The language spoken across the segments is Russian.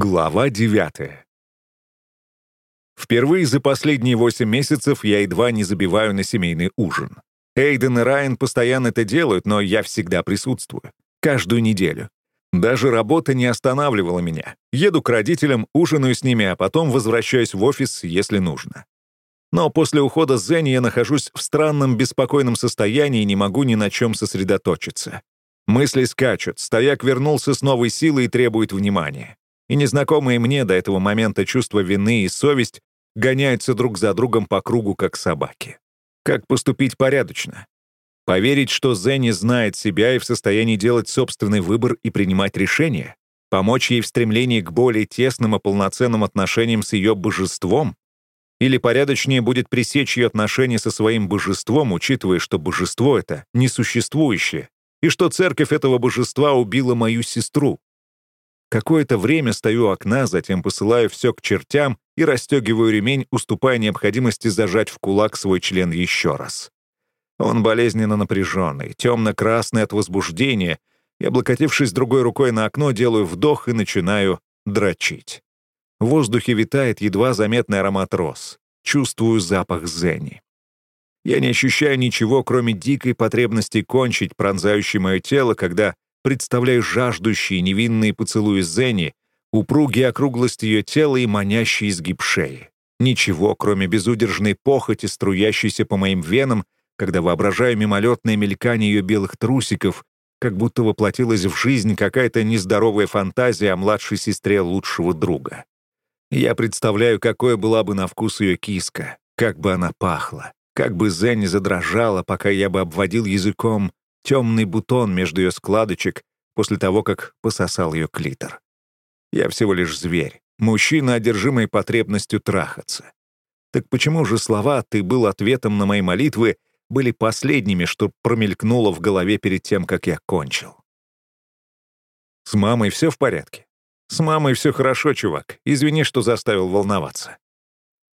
Глава 9 Впервые за последние 8 месяцев я едва не забиваю на семейный ужин. Эйден и Райан постоянно это делают, но я всегда присутствую. Каждую неделю. Даже работа не останавливала меня. Еду к родителям, ужинаю с ними, а потом возвращаюсь в офис, если нужно. Но после ухода Зенни я нахожусь в странном беспокойном состоянии и не могу ни на чем сосредоточиться. Мысли скачут, стояк вернулся с новой силой и требует внимания и незнакомые мне до этого момента чувства вины и совесть гоняются друг за другом по кругу, как собаки. Как поступить порядочно? Поверить, что Зенни знает себя и в состоянии делать собственный выбор и принимать решения? Помочь ей в стремлении к более тесным и полноценным отношениям с ее божеством? Или порядочнее будет пресечь ее отношения со своим божеством, учитывая, что божество — это несуществующее, и что церковь этого божества убила мою сестру? Какое-то время стою у окна, затем посылаю все к чертям и расстегиваю ремень, уступая необходимости зажать в кулак свой член еще раз. Он болезненно напряженный, темно-красный от возбуждения, и, облокотившись другой рукой на окно, делаю вдох и начинаю дрочить. В воздухе витает едва заметный аромат роз. Чувствую запах зени. Я не ощущаю ничего, кроме дикой потребности кончить, пронзающей мое тело, когда представляю жаждущие невинные поцелуи Зенни, упругие округлость ее тела и манящий изгиб шеи. Ничего, кроме безудержной похоти, струящейся по моим венам, когда воображаю мимолетное мелькание ее белых трусиков, как будто воплотилась в жизнь какая-то нездоровая фантазия о младшей сестре лучшего друга. Я представляю, какое была бы на вкус ее киска, как бы она пахла, как бы Зенни задрожала, пока я бы обводил языком темный бутон между ее складочек после того, как пососал ее клитор. Я всего лишь зверь, мужчина, одержимый потребностью трахаться. Так почему же слова «ты был ответом на мои молитвы» были последними, что промелькнуло в голове перед тем, как я кончил? С мамой все в порядке? С мамой все хорошо, чувак. Извини, что заставил волноваться.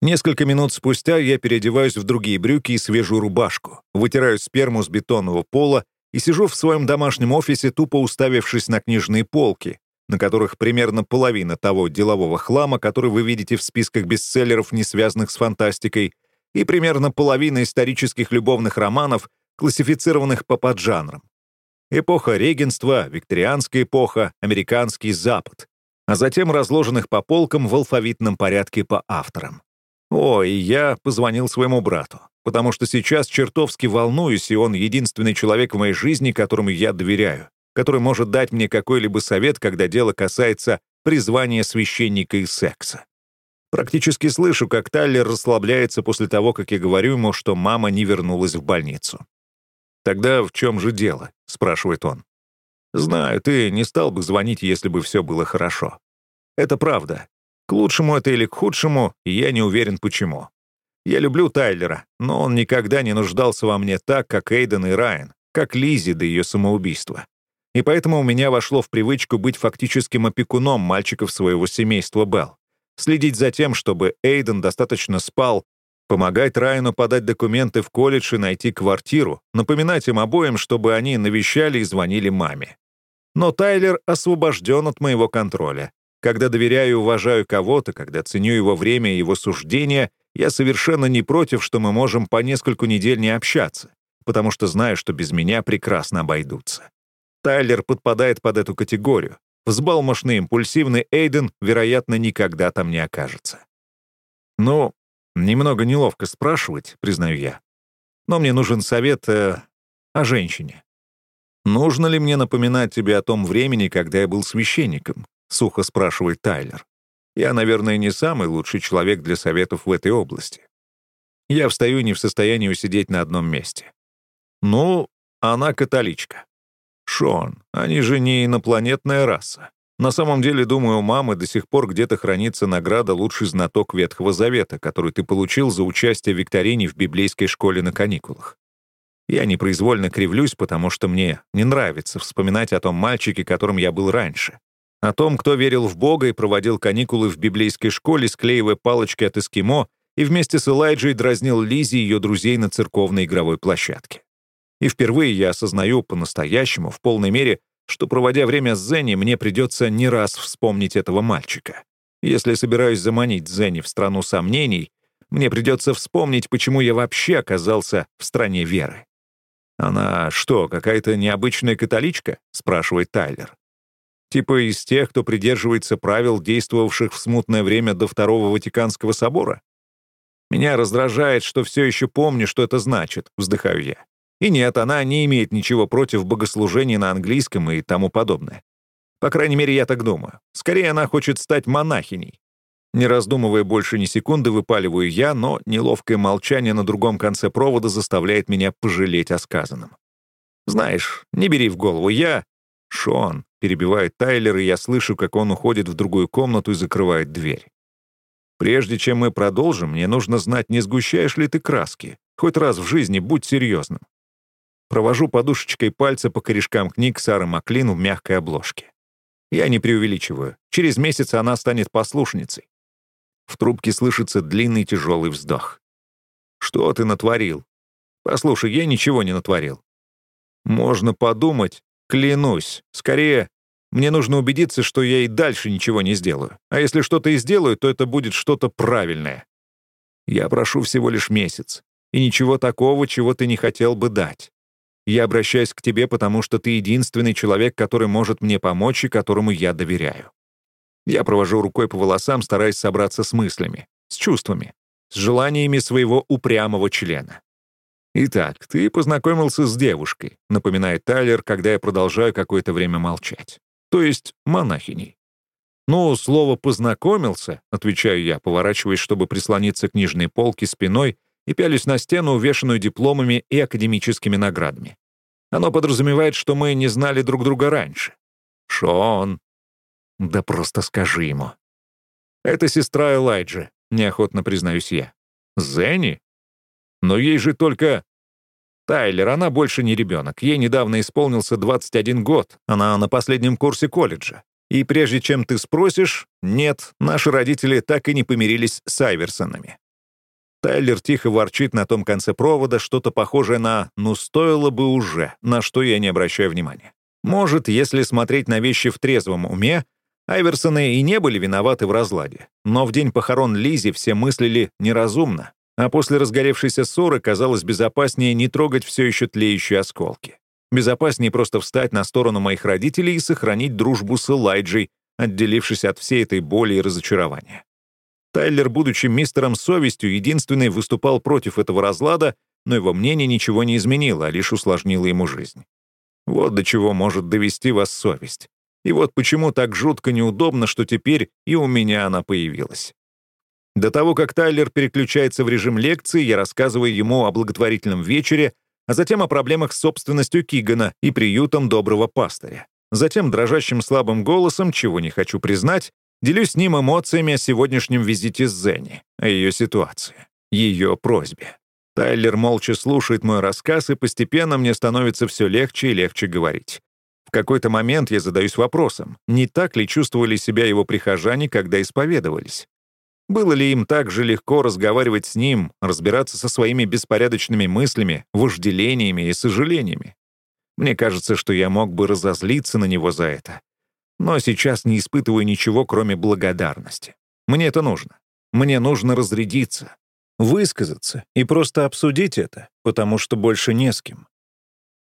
Несколько минут спустя я переодеваюсь в другие брюки и свежую рубашку, вытираю сперму с бетонного пола и сижу в своем домашнем офисе, тупо уставившись на книжные полки, на которых примерно половина того делового хлама, который вы видите в списках бестселлеров, не связанных с фантастикой, и примерно половина исторических любовных романов, классифицированных по поджанрам. Эпоха регенства, викторианская эпоха, американский Запад, а затем разложенных по полкам в алфавитном порядке по авторам. О, и я позвонил своему брату потому что сейчас чертовски волнуюсь, и он единственный человек в моей жизни, которому я доверяю, который может дать мне какой-либо совет, когда дело касается призвания священника и секса. Практически слышу, как Тайлер расслабляется после того, как я говорю ему, что мама не вернулась в больницу. «Тогда в чем же дело?» — спрашивает он. «Знаю, ты не стал бы звонить, если бы все было хорошо. Это правда. К лучшему это или к худшему, я не уверен, почему. Я люблю Тайлера, но он никогда не нуждался во мне так, как Эйден и Райан, как Лизи до ее самоубийства. И поэтому у меня вошло в привычку быть фактическим опекуном мальчиков своего семейства Белл. Следить за тем, чтобы Эйден достаточно спал, помогать Райану подать документы в колледж и найти квартиру, напоминать им обоим, чтобы они навещали и звонили маме. Но Тайлер освобожден от моего контроля. Когда доверяю и уважаю кого-то, когда ценю его время и его суждения, я совершенно не против, что мы можем по нескольку недель не общаться, потому что знаю, что без меня прекрасно обойдутся. Тайлер подпадает под эту категорию. Взбалмошный, импульсивный Эйден, вероятно, никогда там не окажется. Ну, немного неловко спрашивать, признаю я. Но мне нужен совет э, о женщине. «Нужно ли мне напоминать тебе о том времени, когда я был священником?» — сухо спрашивает Тайлер. Я, наверное, не самый лучший человек для советов в этой области. Я встаю не в состоянии усидеть на одном месте. Ну, она католичка. Шон, они же не инопланетная раса. На самом деле, думаю, у мамы до сих пор где-то хранится награда «Лучший знаток Ветхого Завета», которую ты получил за участие в викторине в библейской школе на каникулах. Я непроизвольно кривлюсь, потому что мне не нравится вспоминать о том мальчике, которым я был раньше. О том, кто верил в Бога и проводил каникулы в библейской школе, склеивая палочки от эскимо, и вместе с Элайджей дразнил Лизи и ее друзей на церковной игровой площадке. И впервые я осознаю по-настоящему, в полной мере, что, проводя время с Зенни, мне придется не раз вспомнить этого мальчика. Если собираюсь заманить Зенни в страну сомнений, мне придется вспомнить, почему я вообще оказался в стране веры. «Она что, какая-то необычная католичка?» — спрашивает Тайлер. «Типа из тех, кто придерживается правил, действовавших в смутное время до Второго Ватиканского собора?» «Меня раздражает, что все еще помню, что это значит», — вздыхаю я. И нет, она не имеет ничего против богослужения на английском и тому подобное. По крайней мере, я так думаю. Скорее, она хочет стать монахиней. Не раздумывая больше ни секунды, выпаливаю я, но неловкое молчание на другом конце провода заставляет меня пожалеть о сказанном. «Знаешь, не бери в голову, я...» «Шон», — перебивает Тайлер, и я слышу, как он уходит в другую комнату и закрывает дверь. «Прежде чем мы продолжим, мне нужно знать, не сгущаешь ли ты краски. Хоть раз в жизни будь серьезным. Провожу подушечкой пальца по корешкам книг Сары Маклин в мягкой обложке. Я не преувеличиваю. Через месяц она станет послушницей. В трубке слышится длинный тяжелый вздох. «Что ты натворил?» «Послушай, я ничего не натворил». «Можно подумать. Клянусь. Скорее, мне нужно убедиться, что я и дальше ничего не сделаю. А если что-то и сделаю, то это будет что-то правильное. Я прошу всего лишь месяц. И ничего такого, чего ты не хотел бы дать. Я обращаюсь к тебе, потому что ты единственный человек, который может мне помочь и которому я доверяю. Я провожу рукой по волосам, стараясь собраться с мыслями, с чувствами, с желаниями своего упрямого члена. «Итак, ты познакомился с девушкой», — напоминает Тайлер, когда я продолжаю какое-то время молчать. То есть монахиней. «Ну, слово «познакомился», — отвечаю я, поворачиваясь, чтобы прислониться к нижней полке спиной и пялюсь на стену, увешанную дипломами и академическими наградами. Оно подразумевает, что мы не знали друг друга раньше. Шон. Да просто скажи ему. Это сестра Элайджи, неохотно признаюсь я. Зенни? Но ей же только... Тайлер, она больше не ребенок. Ей недавно исполнился 21 год. Она на последнем курсе колледжа. И прежде чем ты спросишь, нет, наши родители так и не помирились с Айверсонами. Тайлер тихо ворчит на том конце провода, что-то похожее на «ну стоило бы уже», на что я не обращаю внимания. Может, если смотреть на вещи в трезвом уме, Айверсоны и не были виноваты в разладе. Но в день похорон Лизи все мыслили неразумно, а после разгоревшейся ссоры казалось безопаснее не трогать все еще тлеющие осколки. Безопаснее просто встать на сторону моих родителей и сохранить дружбу с Элайджей, отделившись от всей этой боли и разочарования. Тайлер, будучи мистером совестью, единственный выступал против этого разлада, но его мнение ничего не изменило, а лишь усложнило ему жизнь. Вот до чего может довести вас совесть. И вот почему так жутко неудобно, что теперь и у меня она появилась. До того, как Тайлер переключается в режим лекции, я рассказываю ему о благотворительном вечере, а затем о проблемах с собственностью Кигана и приютом доброго пастыря. Затем дрожащим слабым голосом, чего не хочу признать, Делюсь с ним эмоциями о сегодняшнем визите с Зенни, о ее ситуации, ее просьбе. Тайлер молча слушает мой рассказ, и постепенно мне становится все легче и легче говорить. В какой-то момент я задаюсь вопросом, не так ли чувствовали себя его прихожане, когда исповедовались? Было ли им так же легко разговаривать с ним, разбираться со своими беспорядочными мыслями, вожделениями и сожалениями? Мне кажется, что я мог бы разозлиться на него за это, но сейчас не испытываю ничего, кроме благодарности. Мне это нужно. Мне нужно разрядиться, высказаться и просто обсудить это, потому что больше не с кем.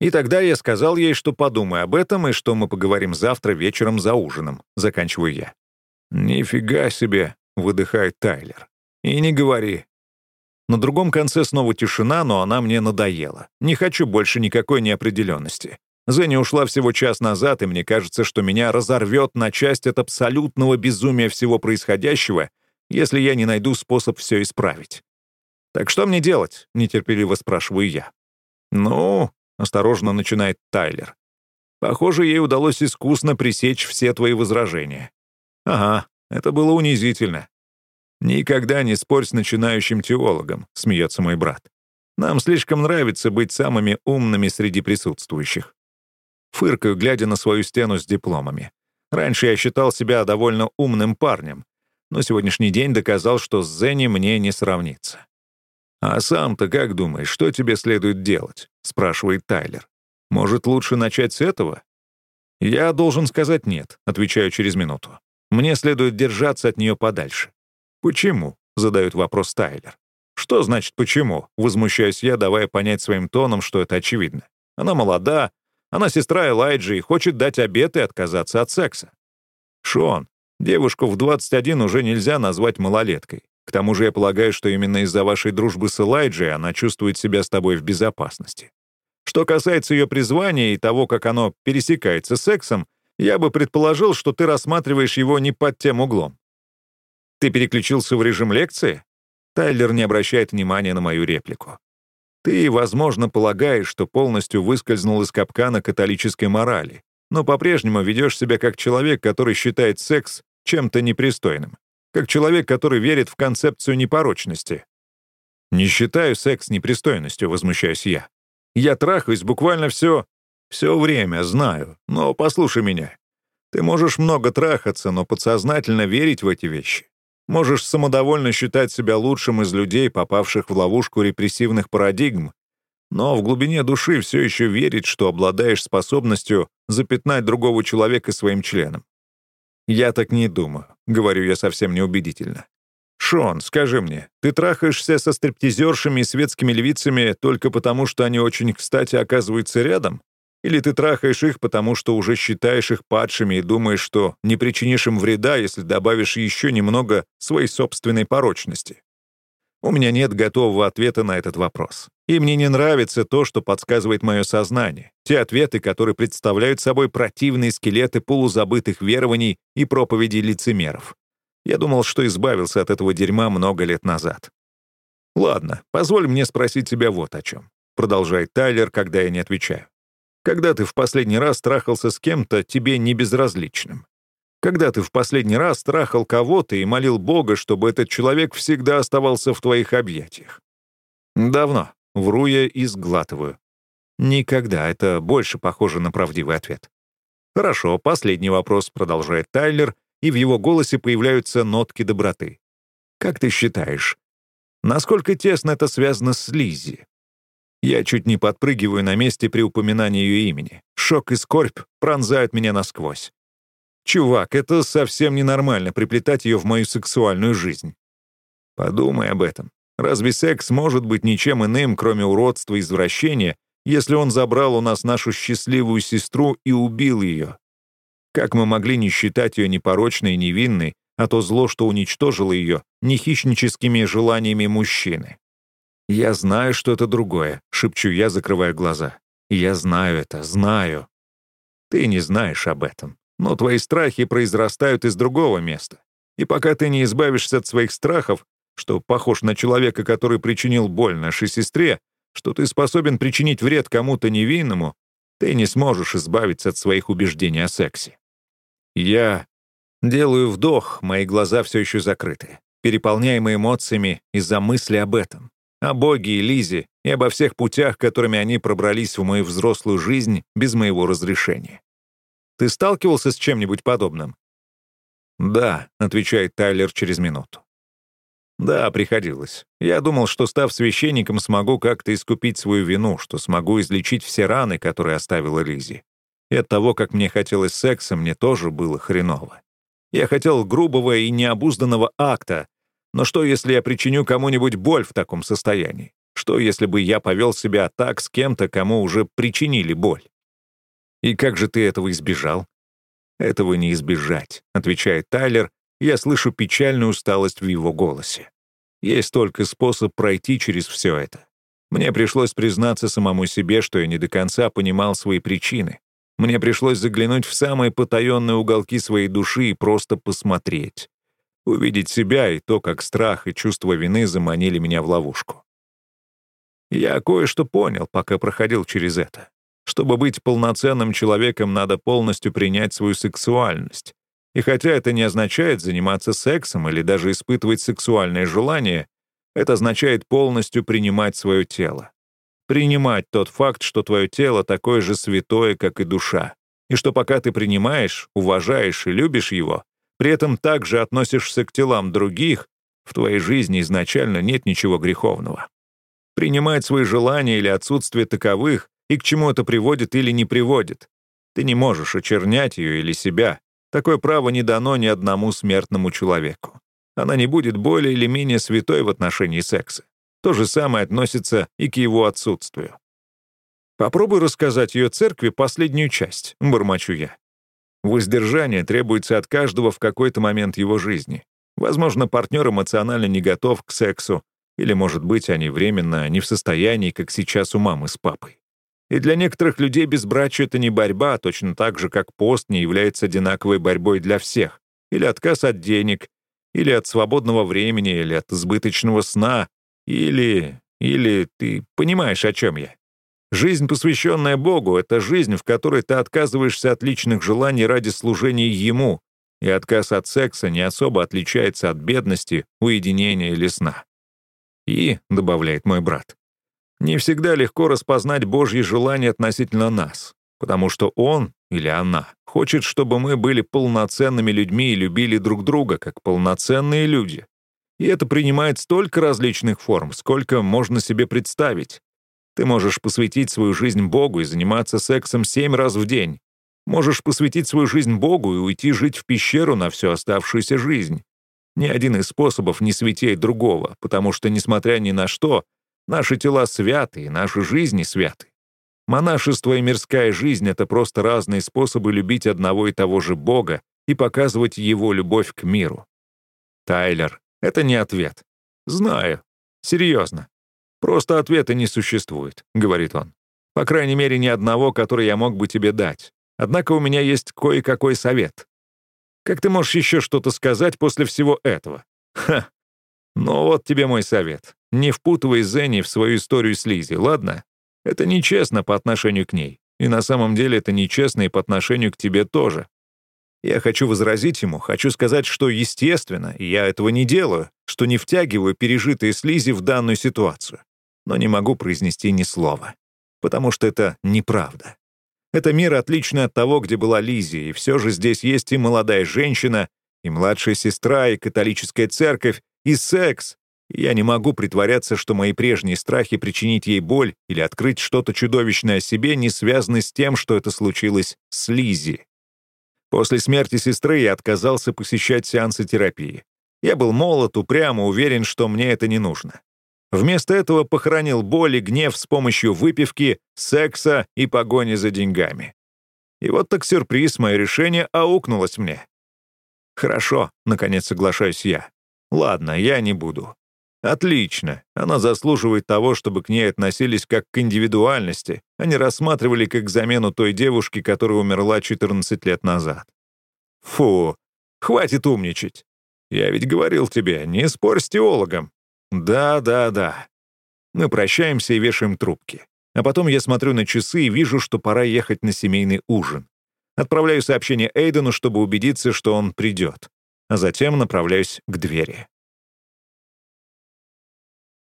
И тогда я сказал ей, что подумаю об этом и что мы поговорим завтра вечером за ужином, заканчиваю я. «Нифига себе», — выдыхает Тайлер. «И не говори». На другом конце снова тишина, но она мне надоела. Не хочу больше никакой неопределенности. Зенни ушла всего час назад, и мне кажется, что меня разорвет на часть от абсолютного безумия всего происходящего, если я не найду способ все исправить. «Так что мне делать?» — нетерпеливо спрашиваю я. «Ну...» — осторожно начинает Тайлер. «Похоже, ей удалось искусно пресечь все твои возражения». «Ага, это было унизительно». «Никогда не спорь с начинающим теологом», — смеется мой брат. «Нам слишком нравится быть самыми умными среди присутствующих». Фыркаю, глядя на свою стену с дипломами. Раньше я считал себя довольно умным парнем, но сегодняшний день доказал, что с Зенни мне не сравнится. «А сам-то как думаешь, что тебе следует делать?» — спрашивает Тайлер. «Может, лучше начать с этого?» Я должен сказать «нет», отвечаю через минуту. Мне следует держаться от нее подальше. «Почему?» — задает вопрос Тайлер. «Что значит «почему»?» — возмущаюсь я, давая понять своим тоном, что это очевидно. Она молода, она сестра Элайджи и хочет дать обет и отказаться от секса. Шон, девушку в 21 уже нельзя назвать малолеткой. К тому же я полагаю, что именно из-за вашей дружбы с Элайджей она чувствует себя с тобой в безопасности. Что касается ее призвания и того, как оно пересекается с сексом, я бы предположил, что ты рассматриваешь его не под тем углом. Ты переключился в режим лекции? Тайлер не обращает внимания на мою реплику. Ты, возможно, полагаешь, что полностью выскользнул из капкана католической морали, но по-прежнему ведешь себя как человек, который считает секс чем-то непристойным, как человек, который верит в концепцию непорочности. Не считаю секс непристойностью, возмущаюсь я. Я трахаюсь буквально все, все время, знаю, но послушай меня. Ты можешь много трахаться, но подсознательно верить в эти вещи. Можешь самодовольно считать себя лучшим из людей, попавших в ловушку репрессивных парадигм, но в глубине души все еще верить, что обладаешь способностью запятнать другого человека своим членом. «Я так не думаю», — говорю я совсем неубедительно. «Шон, скажи мне, ты трахаешься со стриптизершами и светскими львицами только потому, что они очень кстати оказываются рядом? Или ты трахаешь их, потому что уже считаешь их падшими и думаешь, что не причинишь им вреда, если добавишь еще немного своей собственной порочности? У меня нет готового ответа на этот вопрос. И мне не нравится то, что подсказывает мое сознание. Те ответы, которые представляют собой противные скелеты полузабытых верований и проповедей лицемеров. Я думал, что избавился от этого дерьма много лет назад. «Ладно, позволь мне спросить тебя вот о чем», — продолжает Тайлер, когда я не отвечаю. Когда ты в последний раз трахался с кем-то тебе не безразличным? Когда ты в последний раз трахал кого-то и молил Бога, чтобы этот человек всегда оставался в твоих объятиях? Давно. Вру я и сглатываю. Никогда. Это больше похоже на правдивый ответ. Хорошо, последний вопрос, продолжает Тайлер, и в его голосе появляются нотки доброты. Как ты считаешь, насколько тесно это связано с Лизи? Я чуть не подпрыгиваю на месте при упоминании ее имени. Шок и скорбь пронзают меня насквозь. Чувак, это совсем ненормально приплетать ее в мою сексуальную жизнь. Подумай об этом. Разве секс может быть ничем иным, кроме уродства и извращения, если он забрал у нас нашу счастливую сестру и убил ее? Как мы могли не считать ее непорочной и невинной, а то зло, что уничтожило ее, не хищническими желаниями мужчины? «Я знаю, что это другое», — шепчу я, закрывая глаза. «Я знаю это, знаю». Ты не знаешь об этом, но твои страхи произрастают из другого места. И пока ты не избавишься от своих страхов, что похож на человека, который причинил боль нашей сестре, что ты способен причинить вред кому-то невинному, ты не сможешь избавиться от своих убеждений о сексе. Я делаю вдох, мои глаза все еще закрыты, переполняемые эмоциями из-за мысли об этом о Боге и Лизе и обо всех путях, которыми они пробрались в мою взрослую жизнь без моего разрешения. Ты сталкивался с чем-нибудь подобным? «Да», — отвечает Тайлер через минуту. «Да, приходилось. Я думал, что, став священником, смогу как-то искупить свою вину, что смогу излечить все раны, которые оставила Лизи. И от того, как мне хотелось секса, мне тоже было хреново. Я хотел грубого и необузданного акта, но что, если я причиню кому-нибудь боль в таком состоянии? Что, если бы я повел себя так с кем-то, кому уже причинили боль? И как же ты этого избежал? Этого не избежать, отвечает Тайлер, я слышу печальную усталость в его голосе. Есть только способ пройти через все это. Мне пришлось признаться самому себе, что я не до конца понимал свои причины. Мне пришлось заглянуть в самые потаенные уголки своей души и просто посмотреть увидеть себя и то, как страх и чувство вины заманили меня в ловушку. Я кое-что понял, пока проходил через это. Чтобы быть полноценным человеком, надо полностью принять свою сексуальность. И хотя это не означает заниматься сексом или даже испытывать сексуальное желание, это означает полностью принимать свое тело. Принимать тот факт, что твое тело такое же святое, как и душа. И что пока ты принимаешь, уважаешь и любишь его, при этом также относишься к телам других, в твоей жизни изначально нет ничего греховного. Принимать свои желания или отсутствие таковых, и к чему это приводит или не приводит. Ты не можешь очернять ее или себя. Такое право не дано ни одному смертному человеку. Она не будет более или менее святой в отношении секса. То же самое относится и к его отсутствию. Попробуй рассказать ее церкви последнюю часть, бормочу я. Воздержание требуется от каждого в какой-то момент его жизни. Возможно, партнер эмоционально не готов к сексу, или, может быть, они временно не в состоянии, как сейчас у мамы с папой. И для некоторых людей безбрачие — это не борьба, точно так же, как пост не является одинаковой борьбой для всех. Или отказ от денег, или от свободного времени, или от избыточного сна, или... или ты понимаешь, о чем я. Жизнь, посвященная Богу, — это жизнь, в которой ты отказываешься от личных желаний ради служения Ему, и отказ от секса не особо отличается от бедности, уединения или сна. И, — добавляет мой брат, — не всегда легко распознать Божьи желания относительно нас, потому что Он или она хочет, чтобы мы были полноценными людьми и любили друг друга, как полноценные люди. И это принимает столько различных форм, сколько можно себе представить. Ты можешь посвятить свою жизнь Богу и заниматься сексом семь раз в день. Можешь посвятить свою жизнь Богу и уйти жить в пещеру на всю оставшуюся жизнь. Ни один из способов не святей другого, потому что, несмотря ни на что, наши тела святы и наши жизни святы. Монашество и мирская жизнь — это просто разные способы любить одного и того же Бога и показывать Его любовь к миру. Тайлер, это не ответ. Знаю. Серьезно. «Просто ответа не существует», — говорит он. «По крайней мере, ни одного, который я мог бы тебе дать. Однако у меня есть кое-какой совет. Как ты можешь еще что-то сказать после всего этого? Ха! Ну вот тебе мой совет. Не впутывай Зенни в свою историю с Лизи, ладно? Это нечестно по отношению к ней. И на самом деле это нечестно и по отношению к тебе тоже. Я хочу возразить ему, хочу сказать, что естественно, и я этого не делаю, что не втягиваю пережитые слизи в данную ситуацию. Но не могу произнести ни слова. Потому что это неправда. Это мир отличный от того, где была Лизи, и все же здесь есть и молодая женщина, и младшая сестра, и католическая церковь, и секс. И я не могу притворяться, что мои прежние страхи причинить ей боль или открыть что-то чудовищное о себе не связаны с тем, что это случилось с Лизи. После смерти сестры я отказался посещать сеансы терапии. Я был молод, упрям, уверен, что мне это не нужно. Вместо этого похоронил боль и гнев с помощью выпивки, секса и погони за деньгами. И вот так сюрприз, мое решение аукнулось мне. «Хорошо», — наконец соглашаюсь я. «Ладно, я не буду». «Отлично. Она заслуживает того, чтобы к ней относились как к индивидуальности, а не рассматривали как замену той девушки, которая умерла 14 лет назад». «Фу, хватит умничать. Я ведь говорил тебе, не спорь с теологом. Да, да, да. Мы прощаемся и вешаем трубки. А потом я смотрю на часы и вижу, что пора ехать на семейный ужин. Отправляю сообщение Эйдену, чтобы убедиться, что он придет. А затем направляюсь к двери.